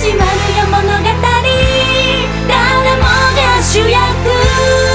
始まるよ物語。誰もが主役。